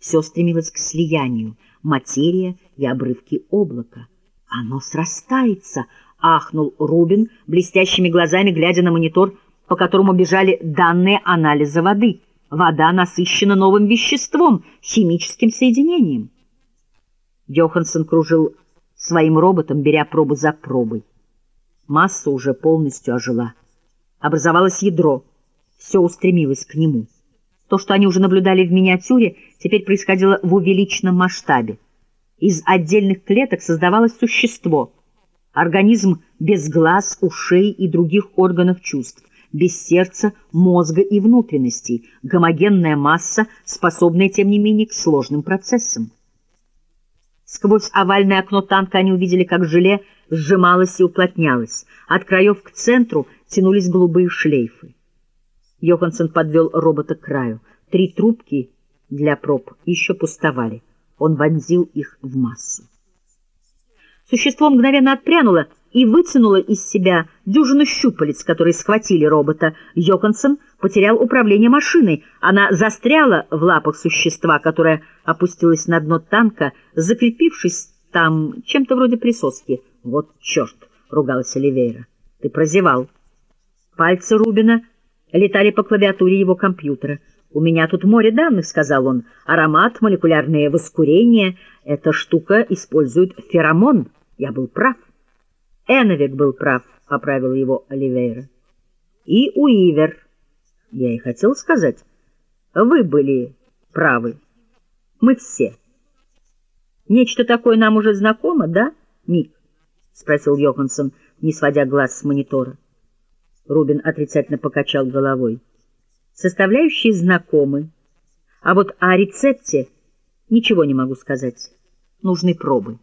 Все стремилось к слиянию, материя и обрывки облака. «Оно срастается!» — ахнул Рубин, блестящими глазами глядя на монитор, по которому бежали данные анализа воды. Вода насыщена новым веществом, химическим соединением. Йоханссон кружил своим роботом, беря пробу за пробой. Масса уже полностью ожила. Образовалось ядро. Все устремилось к нему. То, что они уже наблюдали в миниатюре, теперь происходило в увеличенном масштабе. Из отдельных клеток создавалось существо. Организм без глаз, ушей и других органов чувств, без сердца, мозга и внутренностей, гомогенная масса, способная, тем не менее, к сложным процессам. Сквозь овальное окно танка они увидели, как желе сжималось и уплотнялось. От краев к центру тянулись голубые шлейфы. Йоханссон подвел робота к краю. Три трубки для проб еще пустовали. Он вонзил их в массу. Существо мгновенно отпрянуло и вытянуло из себя дюжину щупалец, которые схватили робота. Йоханссон потерял управление машиной. Она застряла в лапах существа, которое опустилось на дно танка, закрепившись там чем-то вроде присоски. «Вот черт!» — ругалась Оливейра. «Ты прозевал». Пальцы Рубина летали по клавиатуре его компьютера. «У меня тут море данных», — сказал он. «Аромат, молекулярные воскурения. Эта штука использует феромон. Я был прав». «Эновик был прав», — поправил его Оливейра. «И Уивер». Я и хотел сказать. «Вы были правы. Мы все». «Нечто такое нам уже знакомо, да, Мик?» — спросил Йоханссон, не сводя глаз с монитора. Рубин отрицательно покачал головой. Составляющие знакомы, а вот о рецепте ничего не могу сказать. Нужны пробы.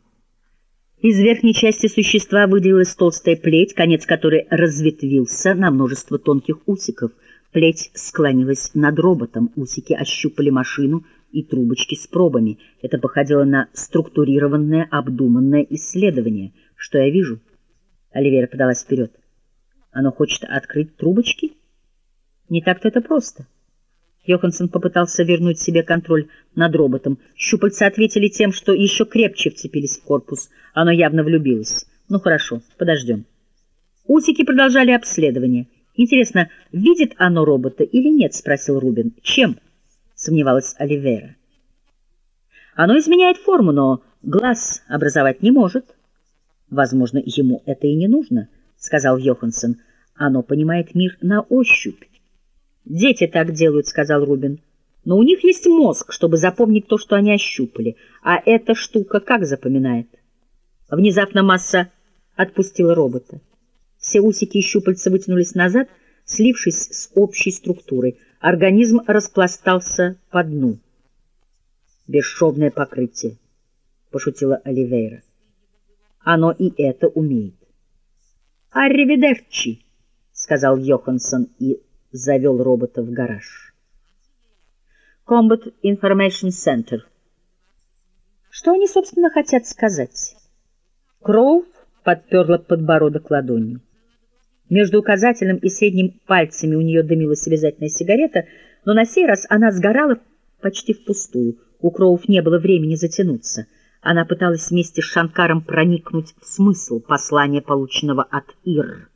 Из верхней части существа выделилась толстая плеть, конец которой разветвился на множество тонких усиков. Плеть склонилась над роботом, усики ощупали машину и трубочки с пробами. Это походило на структурированное, обдуманное исследование. Что я вижу? Оливера подалась вперед. Оно хочет открыть трубочки? Не так-то это просто. Йоханссон попытался вернуть себе контроль над роботом. Щупальца ответили тем, что еще крепче вцепились в корпус. Оно явно влюбилось. Ну хорошо, подождем. Усики продолжали обследование. Интересно, видит оно робота или нет, спросил Рубин. Чем? Сомневалась Оливера. Оно изменяет форму, но глаз образовать не может. Возможно, ему это и не нужно, сказал Йоханссон. Оно понимает мир на ощупь. «Дети так делают», — сказал Рубин. «Но у них есть мозг, чтобы запомнить то, что они ощупали. А эта штука как запоминает?» Внезапно масса отпустила робота. Все усики и щупальца вытянулись назад, слившись с общей структурой. Организм распластался по дну. «Бесшовное покрытие», — пошутила Оливейра. «Оно и это умеет». «Арриведерчи!» Сказал Йоханссон и завел робота в гараж. Combat Information Center. Что они, собственно, хотят сказать? Кроув подперла подбородок ладонью. Между указательным и средним пальцами у нее дымилась обязательная сигарета, но на сей раз она сгорала почти впустую. У Кроув не было времени затянуться. Она пыталась вместе с Шанкаром проникнуть в смысл послания, полученного от Ир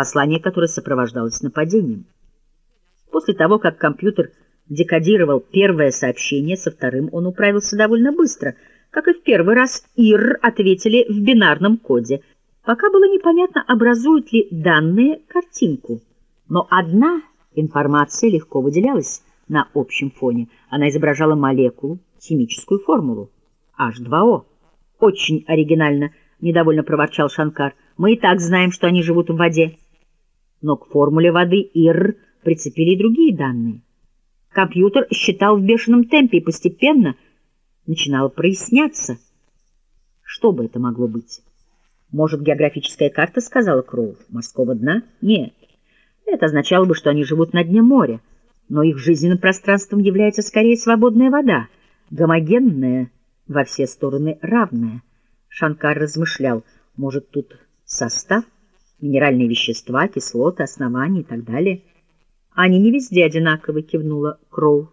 послание которое сопровождалось нападением. После того, как компьютер декодировал первое сообщение, со вторым он управился довольно быстро. Как и в первый раз, ИР ответили в бинарном коде. Пока было непонятно, образуют ли данные картинку. Но одна информация легко выделялась на общем фоне. Она изображала молекулу, химическую формулу. H2O. Очень оригинально, недовольно проворчал Шанкар. Мы и так знаем, что они живут в воде. Но к формуле воды ИР прицепили и другие данные. Компьютер считал в бешеном темпе и постепенно начинало проясняться. Что бы это могло быть? Может, географическая карта, сказала Кроув, морского дна? Нет. Это означало бы, что они живут на дне моря, но их жизненным пространством является скорее свободная вода, гомогенная, во все стороны равная. Шанкар размышлял, может, тут состав, минеральные вещества, кислоты, основания и так далее. Они не везде одинаково, кивнула Кроу.